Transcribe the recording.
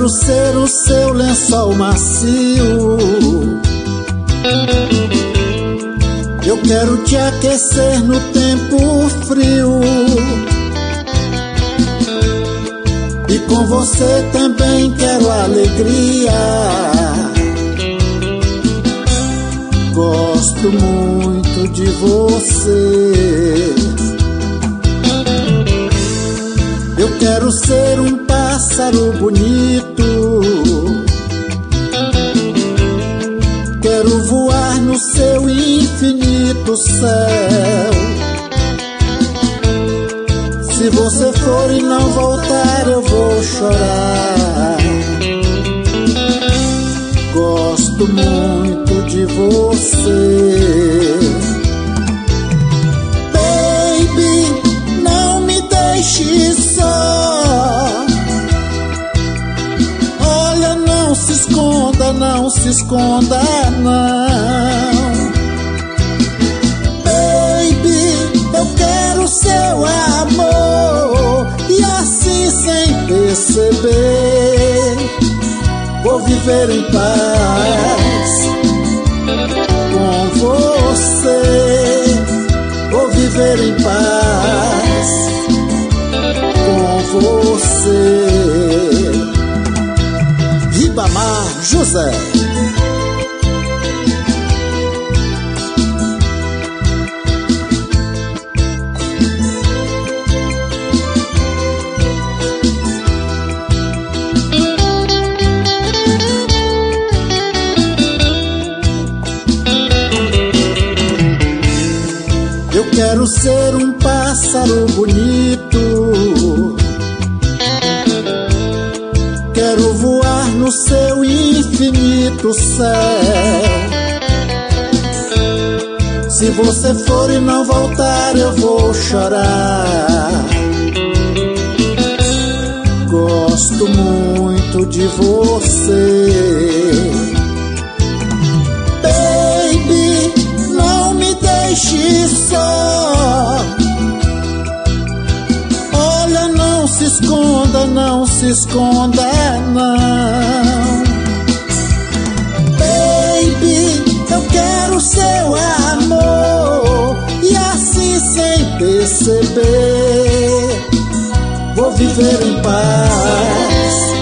quero ser o seu lençol macio. Eu quero te aquecer no tempo frio. E com você também quero alegria. Gosto muito de você. Eu quero ser um pássaro bonito. Quero voar no seu infinito céu. Se você for e não voltar, eu vou chorar. Se esconda, não se esconda, não. Baby, eu quero seu amor e assim sem perceber vou viver em paz com você. Vou viver em paz com você. José. Eu quero ser um pássaro bonito. No seu infinito céu. Se você for e não voltar, eu vou chorar. Gosto muito de você. Baby, não me deixe só. Olha, não se esconda, não se esconda, não. receber. Vou viver em paz.